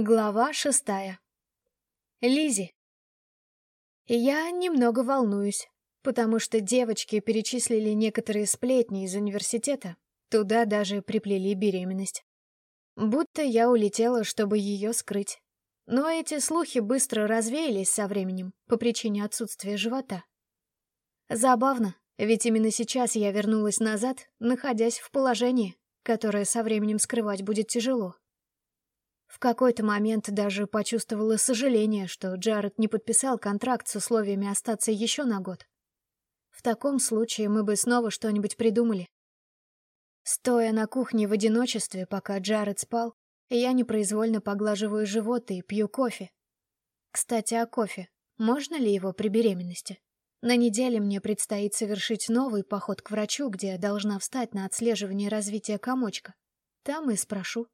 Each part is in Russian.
Глава шестая. Лизи. Я немного волнуюсь, потому что девочки перечислили некоторые сплетни из университета, туда даже приплели беременность. Будто я улетела, чтобы ее скрыть. Но эти слухи быстро развеялись со временем по причине отсутствия живота. Забавно, ведь именно сейчас я вернулась назад, находясь в положении, которое со временем скрывать будет тяжело. В какой-то момент даже почувствовала сожаление, что Джаред не подписал контракт с условиями остаться еще на год. В таком случае мы бы снова что-нибудь придумали. Стоя на кухне в одиночестве, пока Джаред спал, я непроизвольно поглаживаю живот и пью кофе. Кстати, о кофе. Можно ли его при беременности? На неделе мне предстоит совершить новый поход к врачу, где я должна встать на отслеживание развития комочка. Там и спрошу.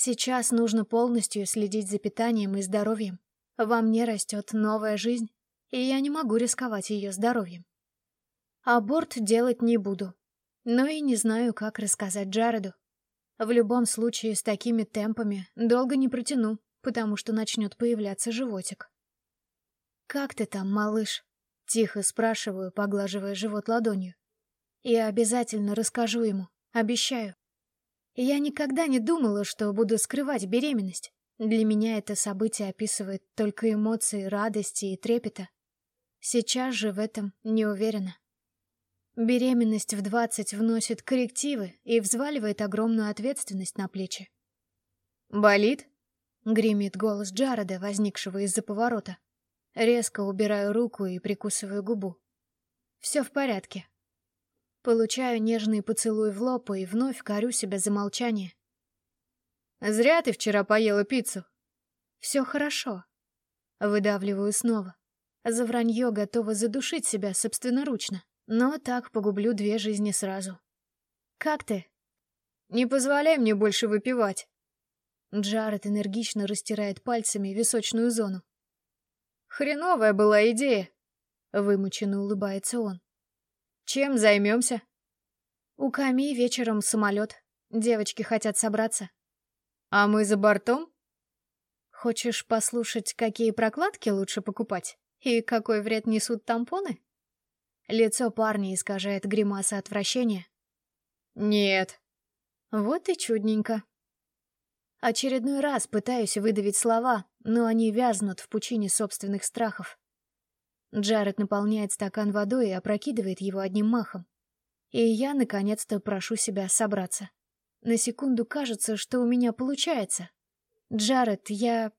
Сейчас нужно полностью следить за питанием и здоровьем. Во мне растет новая жизнь, и я не могу рисковать ее здоровьем. Аборт делать не буду, но и не знаю, как рассказать Джареду. В любом случае, с такими темпами долго не протяну, потому что начнет появляться животик. «Как ты там, малыш?» — тихо спрашиваю, поглаживая живот ладонью. «Я обязательно расскажу ему, обещаю». Я никогда не думала, что буду скрывать беременность. Для меня это событие описывает только эмоции радости и трепета. Сейчас же в этом не уверена. Беременность в 20 вносит коррективы и взваливает огромную ответственность на плечи. «Болит?» — гремит голос Джареда, возникшего из-за поворота. Резко убираю руку и прикусываю губу. Все в порядке. Получаю нежный поцелуй в лоб и вновь корю себя за молчание. «Зря ты вчера поела пиццу». «Все хорошо». Выдавливаю снова. За вранье готова задушить себя собственноручно, но так погублю две жизни сразу. «Как ты?» «Не позволяй мне больше выпивать». Джаред энергично растирает пальцами височную зону. «Хреновая была идея», — вымученно улыбается он. Чем займемся? У Ками вечером самолет. Девочки хотят собраться. А мы за бортом? Хочешь послушать, какие прокладки лучше покупать? И какой вред несут тампоны? Лицо парня искажает гримаса отвращения. Нет. Вот и чудненько. Очередной раз пытаюсь выдавить слова, но они вязнут в пучине собственных страхов. Джаред наполняет стакан водой и опрокидывает его одним махом. И я, наконец-то, прошу себя собраться. На секунду кажется, что у меня получается. Джаред, я...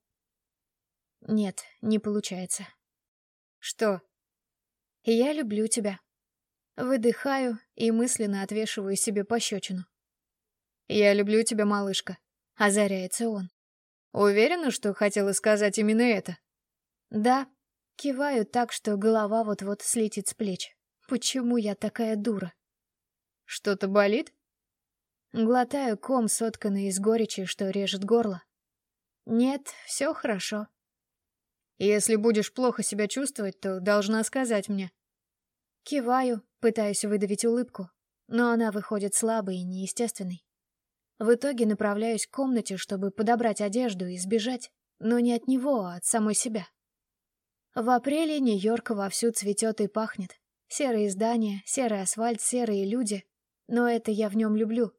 Нет, не получается. Что? Я люблю тебя. Выдыхаю и мысленно отвешиваю себе пощечину. Я люблю тебя, малышка. Озаряется он. Уверена, что хотела сказать именно это? Да, Киваю так, что голова вот-вот слетит с плеч. Почему я такая дура? Что-то болит? Глотаю ком, сотканный из горечи, что режет горло. Нет, все хорошо. Если будешь плохо себя чувствовать, то должна сказать мне. Киваю, пытаюсь выдавить улыбку, но она выходит слабой и неестественной. В итоге направляюсь к комнате, чтобы подобрать одежду и сбежать, но не от него, а от самой себя. В апреле Нью-Йорк вовсю цветет и пахнет. Серые здания, серый асфальт, серые люди. Но это я в нем люблю.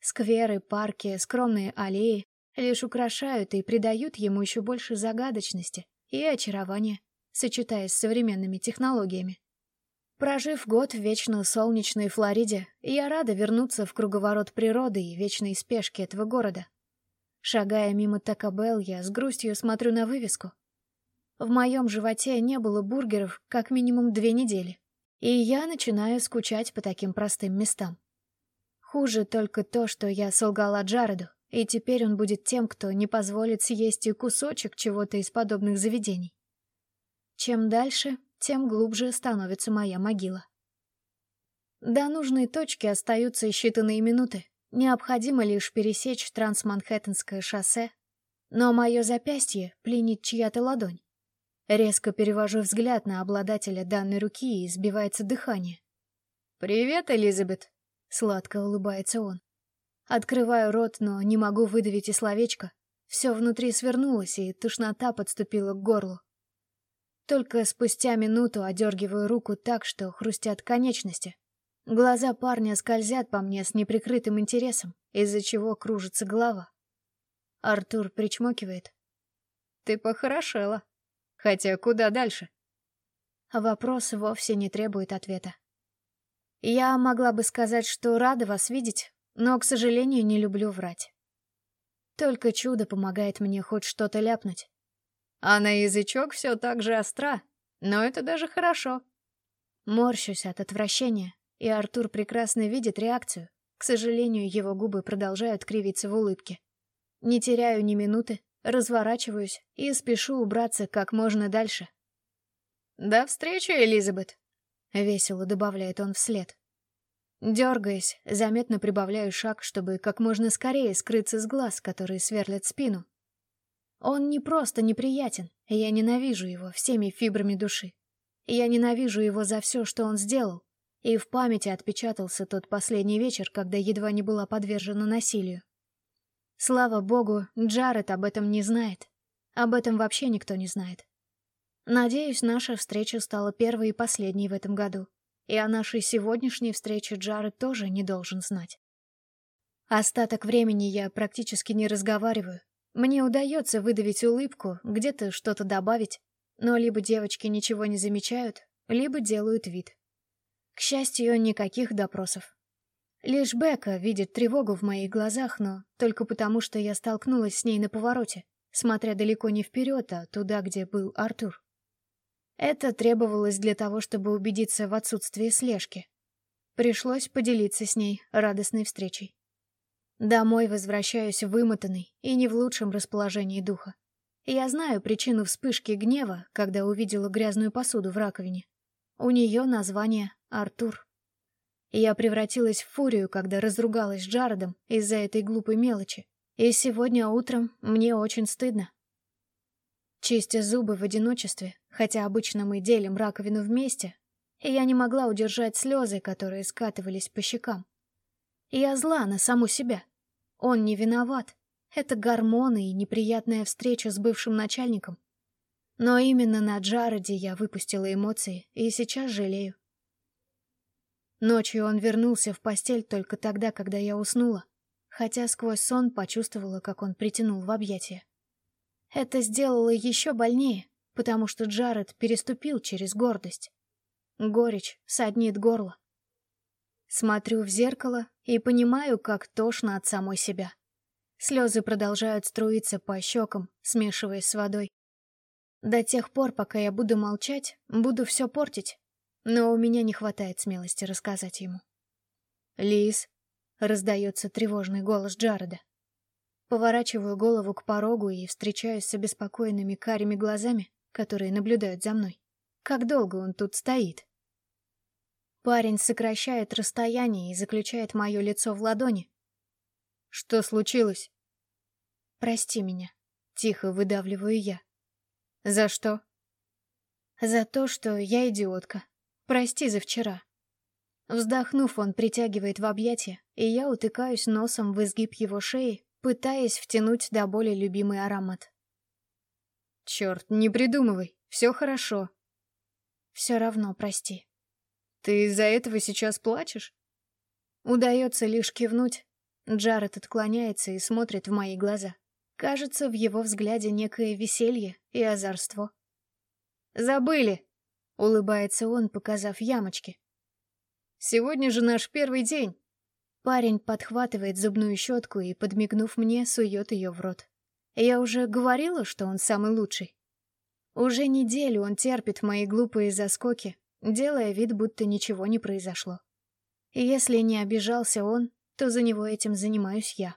Скверы, парки, скромные аллеи лишь украшают и придают ему еще больше загадочности и очарования, сочетаясь с современными технологиями. Прожив год в вечно солнечной Флориде, я рада вернуться в круговорот природы и вечной спешки этого города. Шагая мимо Такабел, я с грустью смотрю на вывеску — в моем животе не было бургеров как минимум две недели, и я начинаю скучать по таким простым местам. Хуже только то, что я солгала Джареду, и теперь он будет тем, кто не позволит съесть и кусочек чего-то из подобных заведений. Чем дальше, тем глубже становится моя могила. До нужной точки остаются считанные минуты. Необходимо лишь пересечь Трансманхэттенское шоссе, но мое запястье пленит чья-то ладонь. Резко перевожу взгляд на обладателя данной руки и сбивается дыхание. «Привет, Элизабет!» — сладко улыбается он. Открываю рот, но не могу выдавить и словечко. Все внутри свернулось, и тошнота подступила к горлу. Только спустя минуту одергиваю руку так, что хрустят конечности. Глаза парня скользят по мне с неприкрытым интересом, из-за чего кружится голова. Артур причмокивает. «Ты похорошела. Хотя куда дальше?» Вопрос вовсе не требует ответа. Я могла бы сказать, что рада вас видеть, но, к сожалению, не люблю врать. Только чудо помогает мне хоть что-то ляпнуть. А на язычок все так же остра, но это даже хорошо. Морщусь от отвращения, и Артур прекрасно видит реакцию. К сожалению, его губы продолжают кривиться в улыбке. Не теряю ни минуты, разворачиваюсь и спешу убраться как можно дальше. «До встречи, Элизабет!» — весело добавляет он вслед. Дергаясь, заметно прибавляю шаг, чтобы как можно скорее скрыться с глаз, которые сверлят спину. Он не просто неприятен, я ненавижу его всеми фибрами души. Я ненавижу его за все, что он сделал, и в памяти отпечатался тот последний вечер, когда едва не была подвержена насилию. Слава богу, Джаред об этом не знает. Об этом вообще никто не знает. Надеюсь, наша встреча стала первой и последней в этом году, и о нашей сегодняшней встрече Джаред тоже не должен знать. Остаток времени я практически не разговариваю, мне удается выдавить улыбку, где-то что-то добавить, но либо девочки ничего не замечают, либо делают вид. К счастью, никаких допросов. Лишь Бека видит тревогу в моих глазах, но только потому, что я столкнулась с ней на повороте, смотря далеко не вперед, а туда, где был Артур. Это требовалось для того, чтобы убедиться в отсутствии слежки. Пришлось поделиться с ней радостной встречей. Домой возвращаюсь вымотанный и не в лучшем расположении духа. Я знаю причину вспышки гнева, когда увидела грязную посуду в раковине. У нее название Артур. Я превратилась в фурию, когда разругалась с Джаредом из-за этой глупой мелочи. И сегодня утром мне очень стыдно. Чистя зубы в одиночестве, хотя обычно мы делим раковину вместе, я не могла удержать слезы, которые скатывались по щекам. Я зла на саму себя. Он не виноват. Это гормоны и неприятная встреча с бывшим начальником. Но именно на Джареде я выпустила эмоции и сейчас жалею. Ночью он вернулся в постель только тогда, когда я уснула, хотя сквозь сон почувствовала, как он притянул в объятия. Это сделало еще больнее, потому что Джаред переступил через гордость. Горечь саднит горло. Смотрю в зеркало и понимаю, как тошно от самой себя. Слезы продолжают струиться по щекам, смешиваясь с водой. До тех пор, пока я буду молчать, буду все портить, но у меня не хватает смелости рассказать ему. «Лиз», — раздается тревожный голос Джареда. Поворачиваю голову к порогу и встречаюсь с обеспокоенными карими глазами, которые наблюдают за мной. Как долго он тут стоит? Парень сокращает расстояние и заключает мое лицо в ладони. Что случилось? Прости меня. Тихо выдавливаю я. За что? За то, что я идиотка. Прости за вчера. Вздохнув, он притягивает в объятия, и я утыкаюсь носом в изгиб его шеи, пытаясь втянуть до боли любимый аромат. Черт, не придумывай, все хорошо. Все равно прости. Ты из-за этого сейчас плачешь? Удается лишь кивнуть. Джаред отклоняется и смотрит в мои глаза. Кажется, в его взгляде некое веселье и озорство. «Забыли!» — улыбается он, показав ямочки. «Сегодня же наш первый день!» Парень подхватывает зубную щетку и, подмигнув мне, сует ее в рот. Я уже говорила, что он самый лучший. Уже неделю он терпит мои глупые заскоки, делая вид, будто ничего не произошло. Если не обижался он, то за него этим занимаюсь я.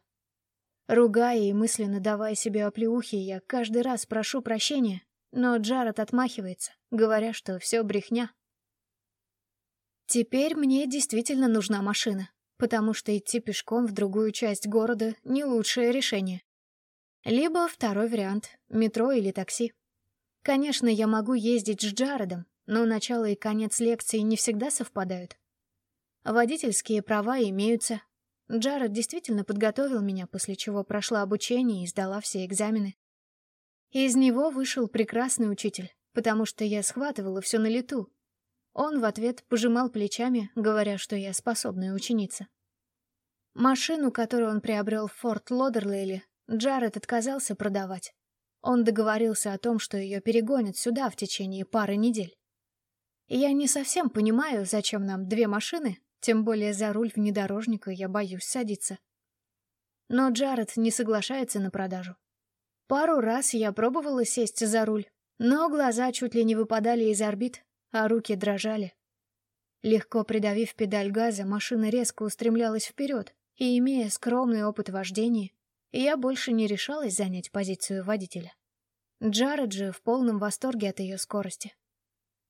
Ругая и мысленно давая себе оплеухи, я каждый раз прошу прощения, но Джаред отмахивается, говоря, что все брехня. Теперь мне действительно нужна машина, потому что идти пешком в другую часть города — не лучшее решение. Либо второй вариант — метро или такси. Конечно, я могу ездить с Джаредом, но начало и конец лекции не всегда совпадают. Водительские права имеются. Джаред действительно подготовил меня, после чего прошла обучение и сдала все экзамены. Из него вышел прекрасный учитель, потому что я схватывала все на лету. Он в ответ пожимал плечами, говоря, что я способная ученица. Машину, которую он приобрел в Форт Лодерлейле, Джаред отказался продавать. Он договорился о том, что ее перегонят сюда в течение пары недель. Я не совсем понимаю, зачем нам две машины, тем более за руль внедорожника я боюсь садиться. Но Джаред не соглашается на продажу. Пару раз я пробовала сесть за руль, но глаза чуть ли не выпадали из орбит, а руки дрожали. Легко придавив педаль газа, машина резко устремлялась вперед, и, имея скромный опыт вождения, я больше не решалась занять позицию водителя. Джаред же в полном восторге от ее скорости.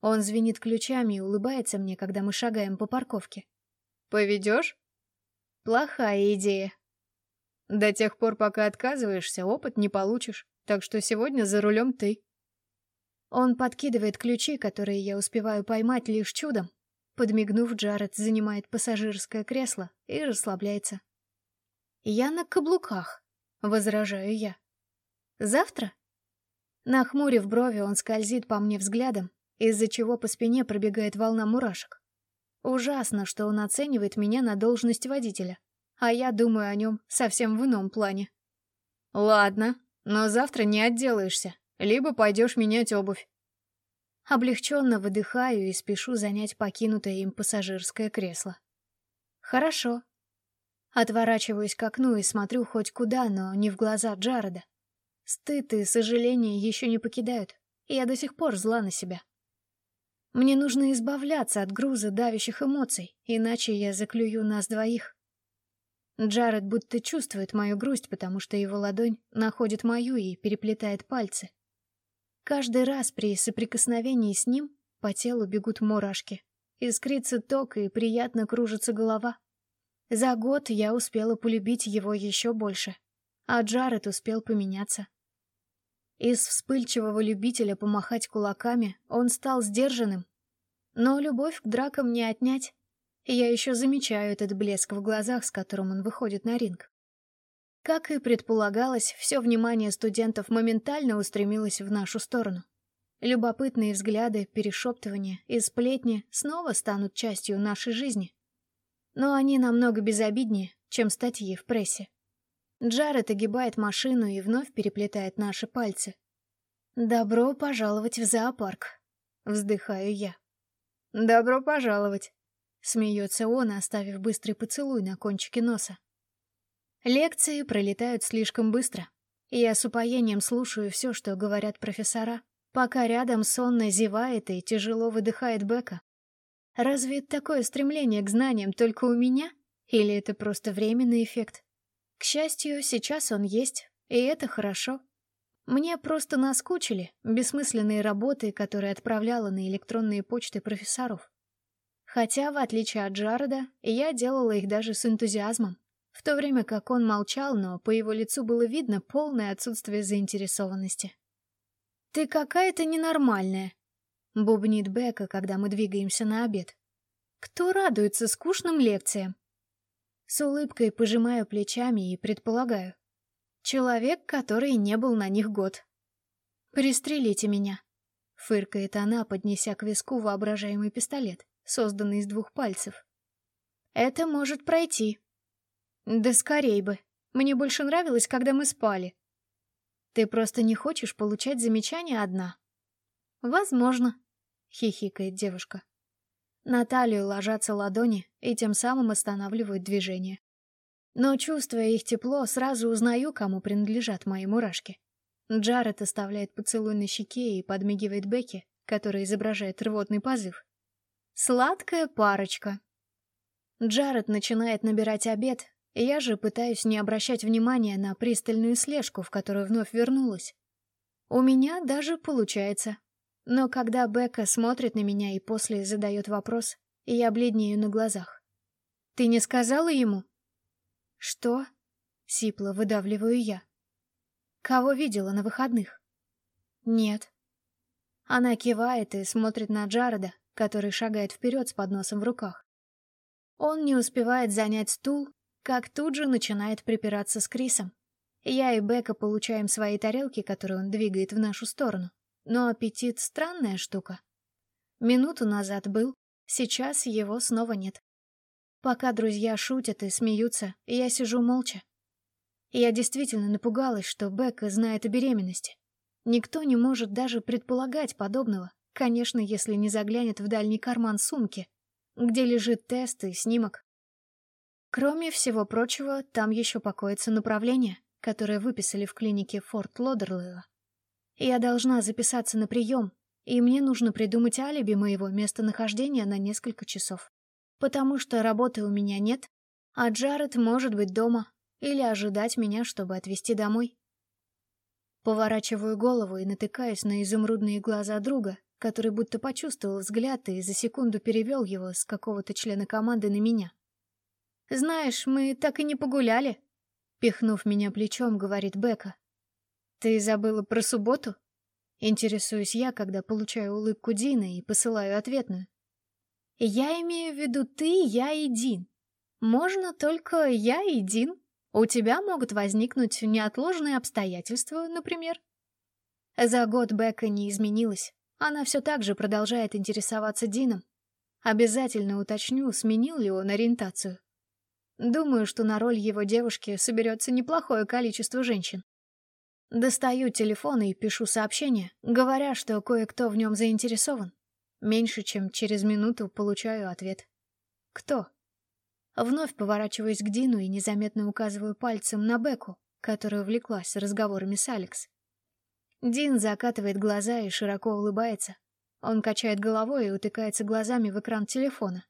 Он звенит ключами и улыбается мне, когда мы шагаем по парковке. «Поведешь?» «Плохая идея». «До тех пор, пока отказываешься, опыт не получишь, так что сегодня за рулем ты». Он подкидывает ключи, которые я успеваю поймать лишь чудом, Подмигнув, Джаред занимает пассажирское кресло и расслабляется. «Я на каблуках», — возражаю я. «Завтра?» Нахмурив брови, он скользит по мне взглядом, из-за чего по спине пробегает волна мурашек. Ужасно, что он оценивает меня на должность водителя, а я думаю о нем совсем в ином плане. «Ладно, но завтра не отделаешься, либо пойдешь менять обувь. Облегченно выдыхаю и спешу занять покинутое им пассажирское кресло. Хорошо. Отворачиваюсь к окну и смотрю хоть куда, но не в глаза Джареда. Стыд и сожаление еще не покидают, и я до сих пор зла на себя. Мне нужно избавляться от груза давящих эмоций, иначе я заклюю нас двоих. Джаред будто чувствует мою грусть, потому что его ладонь находит мою и переплетает пальцы. Каждый раз при соприкосновении с ним по телу бегут мурашки. Искрится ток и приятно кружится голова. За год я успела полюбить его еще больше, а Джаред успел поменяться. Из вспыльчивого любителя помахать кулаками он стал сдержанным. Но любовь к дракам не отнять, я еще замечаю этот блеск в глазах, с которым он выходит на ринг. Как и предполагалось, все внимание студентов моментально устремилось в нашу сторону. Любопытные взгляды, перешептывания и сплетни снова станут частью нашей жизни. Но они намного безобиднее, чем статьи в прессе. Джаред огибает машину и вновь переплетает наши пальцы. «Добро пожаловать в зоопарк», — вздыхаю я. «Добро пожаловать», — смеется он, оставив быстрый поцелуй на кончике носа. Лекции пролетают слишком быстро, и я с упоением слушаю все, что говорят профессора, пока рядом сонно зевает и тяжело выдыхает Бека. Разве такое стремление к знаниям только у меня? Или это просто временный эффект? К счастью, сейчас он есть, и это хорошо. Мне просто наскучили бессмысленные работы, которые отправляла на электронные почты профессоров. Хотя, в отличие от Джареда, я делала их даже с энтузиазмом в то время как он молчал, но по его лицу было видно полное отсутствие заинтересованности. «Ты какая-то ненормальная», — бубнит Бека, когда мы двигаемся на обед. «Кто радуется скучным лекциям?» С улыбкой пожимаю плечами и предполагаю. Человек, который не был на них год. «Пристрелите меня», — фыркает она, поднеся к виску воображаемый пистолет, созданный из двух пальцев. «Это может пройти», да скорей бы. Мне больше нравилось, когда мы спали. Ты просто не хочешь получать замечания одна. Возможно, хихикает девушка. На талию ложатся ладони и тем самым останавливают движение. Но, чувствуя их тепло, сразу узнаю, кому принадлежат мои мурашки. Джаред оставляет поцелуй на щеке и подмигивает Бекки, которая изображает рвотный позыв. Сладкая парочка. Джаред начинает набирать обед, я же пытаюсь не обращать внимания на пристальную слежку, в которую вновь вернулась. У меня даже получается. Но когда Бека смотрит на меня и после задает вопрос, я бледнею на глазах. «Ты не сказала ему?» «Что?» — сипло выдавливаю я. «Кого видела на выходных?» «Нет». Она кивает и смотрит на Джареда, который шагает вперед с подносом в руках. Он не успевает занять стул, как тут же начинает припираться с Крисом. Я и Бека получаем свои тарелки, которые он двигает в нашу сторону. Но аппетит — странная штука. Минуту назад был, сейчас его снова нет. Пока друзья шутят и смеются, я сижу молча. Я действительно напугалась, что Бека знает о беременности. Никто не может даже предполагать подобного, конечно, если не заглянет в дальний карман сумки, где лежит тест и снимок. Кроме всего прочего, там еще покоится направление, которое выписали в клинике Форт Лодерлейла. Я должна записаться на прием, и мне нужно придумать алиби моего местонахождения на несколько часов. Потому что работы у меня нет, а Джаред может быть дома или ожидать меня, чтобы отвезти домой. Поворачиваю голову и натыкаюсь на изумрудные глаза друга, который будто почувствовал взгляд и за секунду перевел его с какого-то члена команды на меня. «Знаешь, мы так и не погуляли», — пихнув меня плечом, говорит Бека. «Ты забыла про субботу?» Интересуюсь я, когда получаю улыбку Дина и посылаю ответную. «Я имею в виду ты, я и Дин. Можно только я и Дин. У тебя могут возникнуть неотложные обстоятельства, например». За год Бека не изменилась. Она все так же продолжает интересоваться Дином. Обязательно уточню, сменил ли он ориентацию. Думаю, что на роль его девушки соберется неплохое количество женщин. Достаю телефон и пишу сообщение, говоря, что кое-кто в нем заинтересован. Меньше чем через минуту получаю ответ. Кто? Вновь поворачиваюсь к Дину и незаметно указываю пальцем на Беку, которая увлеклась разговорами с Алекс. Дин закатывает глаза и широко улыбается. Он качает головой и утыкается глазами в экран телефона.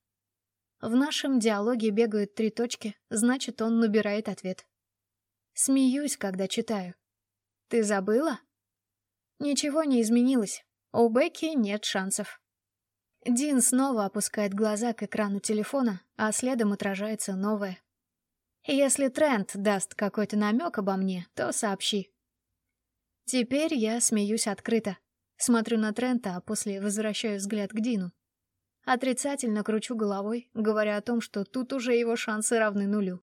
В нашем диалоге бегают три точки, значит, он набирает ответ. Смеюсь, когда читаю. Ты забыла? Ничего не изменилось. У Бекки нет шансов. Дин снова опускает глаза к экрану телефона, а следом отражается новое. Если Трент даст какой-то намек обо мне, то сообщи. Теперь я смеюсь открыто. Смотрю на Трента, а после возвращаю взгляд к Дину. Отрицательно кручу головой, говоря о том, что тут уже его шансы равны нулю.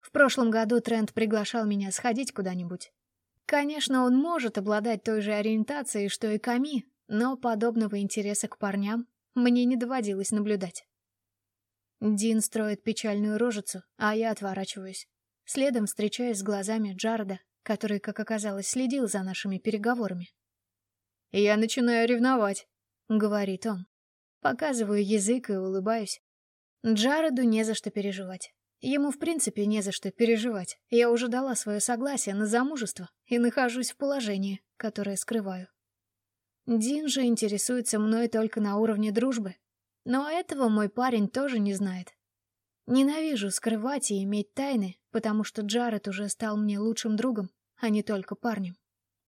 В прошлом году Трент приглашал меня сходить куда-нибудь. Конечно, он может обладать той же ориентацией, что и Ками, но подобного интереса к парням мне не доводилось наблюдать. Дин строит печальную рожицу, а я отворачиваюсь. Следом встречаюсь с глазами Джарда, который, как оказалось, следил за нашими переговорами. «Я начинаю ревновать», — говорит он. Показываю язык и улыбаюсь. Джареду не за что переживать. Ему, в принципе, не за что переживать. Я уже дала свое согласие на замужество и нахожусь в положении, которое скрываю. Дин же интересуется мной только на уровне дружбы. Но этого мой парень тоже не знает. Ненавижу скрывать и иметь тайны, потому что Джаред уже стал мне лучшим другом, а не только парнем.